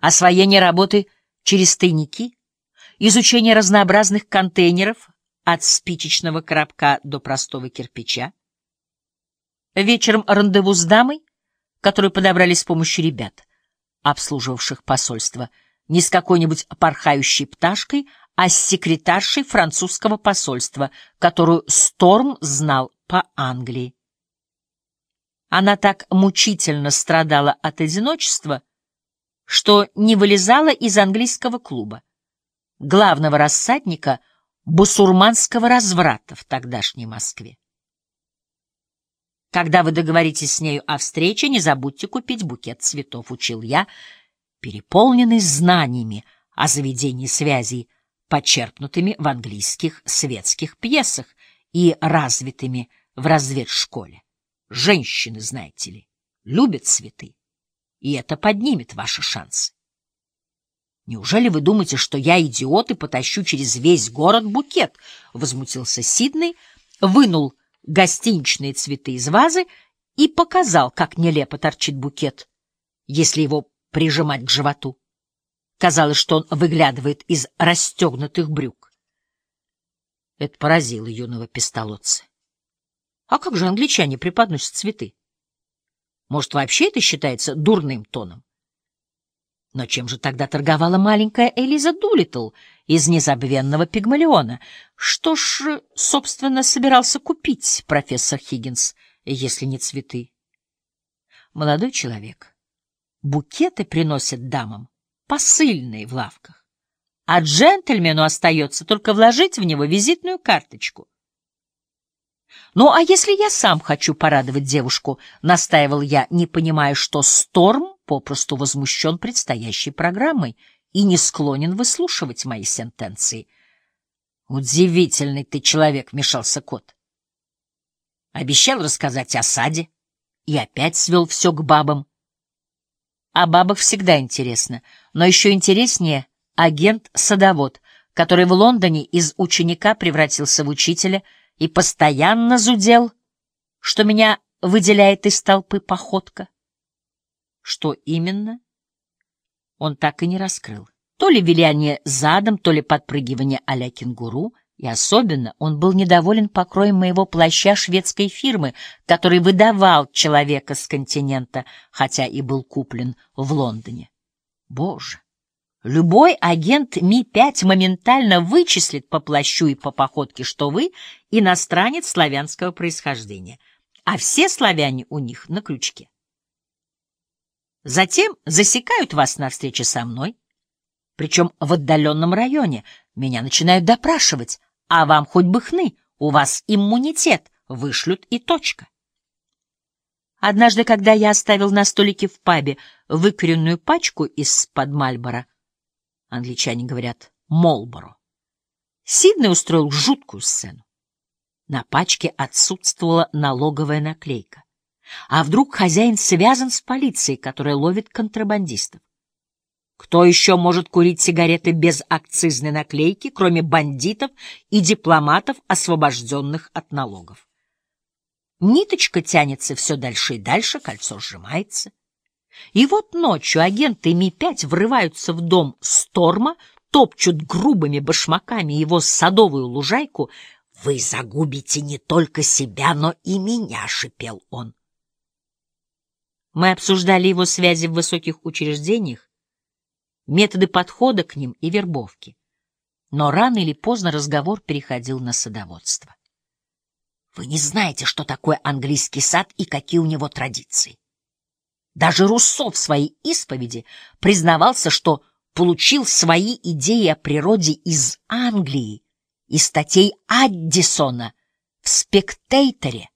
освоение работы через тайники, изучение разнообразных контейнеров от спичечного коробка до простого кирпича. Вечером рандеву с дамой, которую подобрали с помощью ребят, обслуживавших посольство, не с какой-нибудь порхающей пташкой, а с секретаршей французского посольства, которую Сторм знал по Англии. Она так мучительно страдала от одиночества, что не вылезала из английского клуба, главного рассадника бусурманского разврата в тогдашней Москве. Когда вы договоритесь с нею о встрече, не забудьте купить букет цветов, учил я, переполненный знаниями о заведении связей, почерпнутыми в английских светских пьесах и развитыми в разведшколе. Женщины, знаете ли, любят цветы, и это поднимет ваши шансы. Неужели вы думаете, что я идиот и потащу через весь город букет? Возмутился Сиднey, вынул гостиничные цветы из вазы и показал, как нелепо торчит букет, если его прижимать к животу. Казалось, что он выглядывает из расстегнутых брюк. Это поразило юного пистолотца. А как же англичане преподносят цветы? Может, вообще это считается дурным тоном? Но чем же тогда торговала маленькая Элиза Дулитл из незабвенного Пигмалиона? Что ж, собственно, собирался купить профессор Хиггинс, если не цветы? Молодой человек, букеты приносят дамам посыльные в лавках, а джентльмену остается только вложить в него визитную карточку. «Ну, а если я сам хочу порадовать девушку?» — настаивал я, не понимая, что Сторм попросту возмущен предстоящей программой и не склонен выслушивать мои сентенции. «Удивительный ты человек», — вмешался кот. Обещал рассказать о саде и опять свел все к бабам. О бабах всегда интересно, но еще интереснее агент-садовод, который в Лондоне из ученика превратился в учителя — и постоянно зудел, что меня выделяет из толпы походка. Что именно? Он так и не раскрыл. То ли виляние задом, то ли подпрыгивание а-ля кенгуру, и особенно он был недоволен покроем моего плаща шведской фирмы, который выдавал человека с континента, хотя и был куплен в Лондоне. Боже! Любой агент Ми-5 моментально вычислит по плащу и по походке, что вы иностранец славянского происхождения, а все славяне у них на крючке. Затем засекают вас на встрече со мной, причем в отдаленном районе. Меня начинают допрашивать, а вам хоть бы хны, у вас иммунитет, вышлют и точка. Однажды, когда я оставил на столике в пабе выкуренную пачку из-под Мальбора, англичане говорят Молборо. Сиднey устроил жуткую сцену. На пачке отсутствовала налоговая наклейка. А вдруг хозяин связан с полицией, которая ловит контрабандистов? Кто еще может курить сигареты без акцизной наклейки, кроме бандитов и дипломатов, освобожденных от налогов? Ниточка тянется все дальше и дальше, кольцо сжимается. И вот ночью агенты Ми-5 врываются в дом Сторма, топчут грубыми башмаками его садовую лужайку. «Вы загубите не только себя, но и меня», — шипел он. Мы обсуждали его связи в высоких учреждениях, методы подхода к ним и вербовки. Но рано или поздно разговор переходил на садоводство. Вы не знаете, что такое английский сад и какие у него традиции. Даже Руссо в своей исповеди признавался, что получил свои идеи о природе из Англии, из статей Аддисона в «Спектейторе».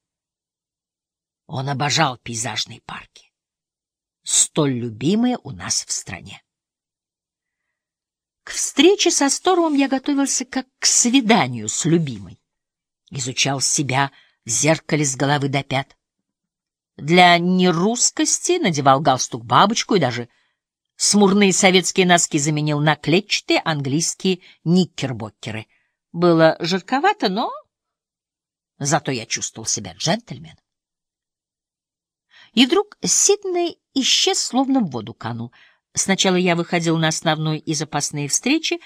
Он обожал пейзажные парки, столь любимые у нас в стране. К встрече со Стормом я готовился как к свиданию с любимой. Изучал себя в зеркале с головы до пят. Для нерусскости надевал галстук-бабочку и даже смурные советские носки заменил на клетчатые английские никкербокеры. Было жарковато, но зато я чувствовал себя джентльменом. И вдруг Сидней исчез, словно в воду канул. Сначала я выходил на основную и запасные встречи,